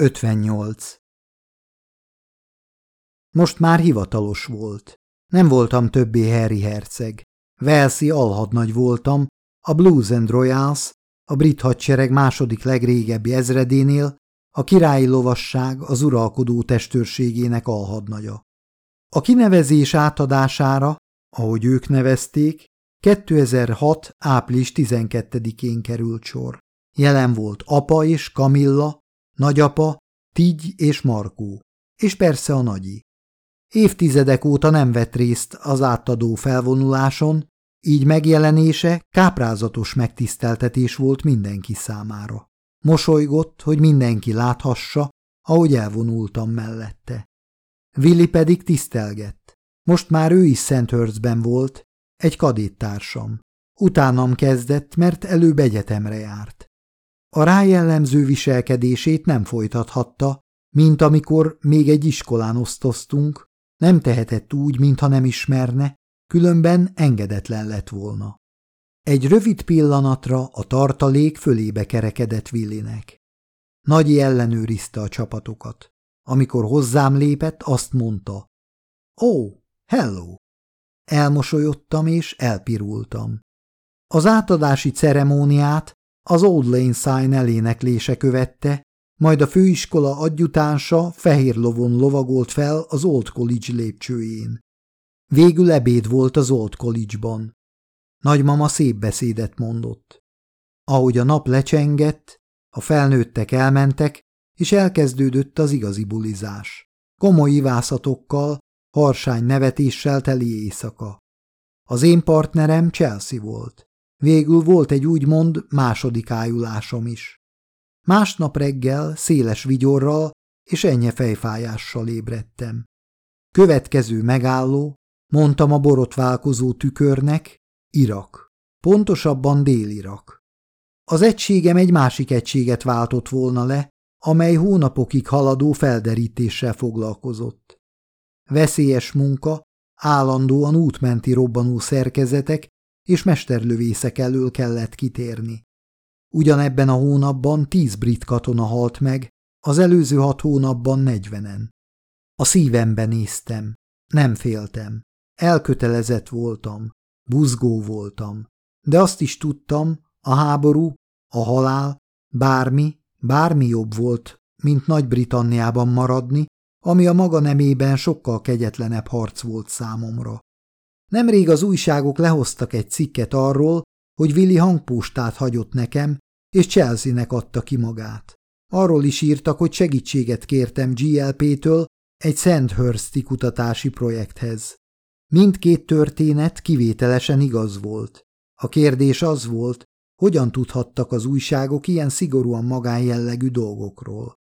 58. Most már hivatalos volt. Nem voltam többé Harry herceg. Velszi alhadnagy voltam, a Blues and Royals, a brit hadsereg második legrégebbi ezredénél, a királyi lovasság az uralkodó testőrségének alhadnagya. A kinevezés átadására, ahogy ők nevezték, 2006. április 12-én került sor. Jelen volt apa és Kamilla, nagyapa, Tigy és Markó, és persze a nagyi. Évtizedek óta nem vett részt az átadó felvonuláson, így megjelenése káprázatos megtiszteltetés volt mindenki számára. Mosolygott, hogy mindenki láthassa, ahogy elvonultam mellette. Willi pedig tisztelgett. Most már ő is Szenthörcben volt, egy kadéttársam. Utánam kezdett, mert előbb egyetemre járt. A rájellemző viselkedését nem folytathatta, mint amikor még egy iskolán osztoztunk, nem tehetett úgy, mintha nem ismerne, különben engedetlen lett volna. Egy rövid pillanatra a tartalék fölébe kerekedett Willinek. Nagyi ellenőrizte a csapatokat. Amikor hozzám lépett, azt mondta. Ó, oh, hello! Elmosolyodtam és elpirultam. Az átadási ceremóniát az Old Lane Sign eléneklése követte, majd a főiskola adjutánsa fehér lovon lovagolt fel az Old College lépcsőjén. Végül ebéd volt az Old College-ban. Nagymama szép beszédet mondott. Ahogy a nap lecsengett, a felnőttek elmentek, és elkezdődött az igazi bulizás. Komoly ivászatokkal, harsány nevetéssel teli éjszaka. Az én partnerem Chelsea volt. Végül volt egy úgymond második ájulásom is. Másnap reggel széles vigyorral és ennyi fejfájással ébredtem. Következő megálló, mondtam a borotválkozó tükörnek, Irak. Pontosabban Dél-Irak. Az egységem egy másik egységet váltott volna le, amely hónapokig haladó felderítéssel foglalkozott. Veszélyes munka, állandóan útmenti robbanó szerkezetek és mesterlövészek elől kellett kitérni. Ugyanebben a hónapban tíz brit katona halt meg, az előző hat hónapban negyvenen. A szívembe néztem, nem féltem, elkötelezett voltam, buzgó voltam, de azt is tudtam, a háború, a halál, bármi, bármi jobb volt, mint Nagy-Britanniában maradni, ami a maga nemében sokkal kegyetlenebb harc volt számomra. Nemrég az újságok lehoztak egy cikket arról, hogy Willi hangpóstát hagyott nekem, és Chelsea-nek adta ki magát. Arról is írtak, hogy segítséget kértem GLP-től egy Sandhursti kutatási projekthez. Mindkét történet kivételesen igaz volt. A kérdés az volt, hogyan tudhattak az újságok ilyen szigorúan magánjellegű dolgokról.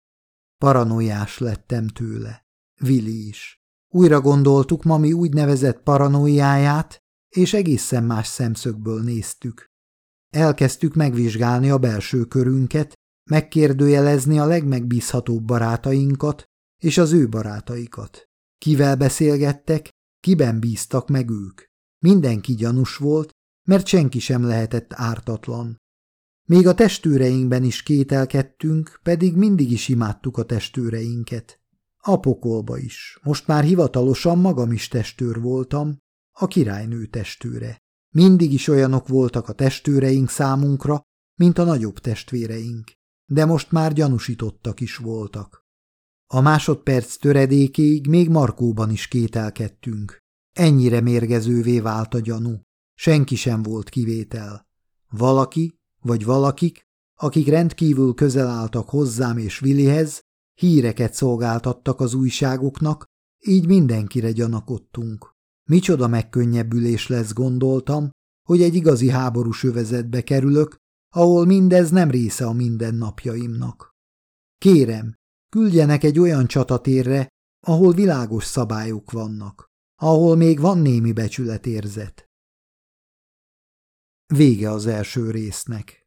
Paranoiás lettem tőle. Willi is. Újra gondoltuk mami úgynevezett paranoiáját, és egészen más szemszögből néztük. Elkezdtük megvizsgálni a belső körünket, megkérdőjelezni a legmegbízhatóbb barátainkat és az ő barátaikat. Kivel beszélgettek, kiben bíztak meg ők. Mindenki gyanús volt, mert senki sem lehetett ártatlan. Még a testőreinkben is kételkedtünk, pedig mindig is imádtuk a testőreinket. A pokolba is. Most már hivatalosan magam is testőr voltam, a királynő testőre. Mindig is olyanok voltak a testőreink számunkra, mint a nagyobb testvéreink, de most már gyanúsítottak is voltak. A másodperc töredékéig még Markóban is kételkedtünk. Ennyire mérgezővé vált a gyanú. Senki sem volt kivétel. Valaki, vagy valakik, akik rendkívül közel álltak hozzám és Willihez, híreket szolgáltattak az újságoknak, így mindenkire gyanakodtunk. Micsoda megkönnyebbülés lesz, gondoltam, hogy egy igazi háborús övezetbe kerülök, ahol mindez nem része a mindennapjaimnak. Kérem, küldjenek egy olyan csatatérre, ahol világos szabályok vannak, ahol még van némi becsületérzet. Vége az első résznek.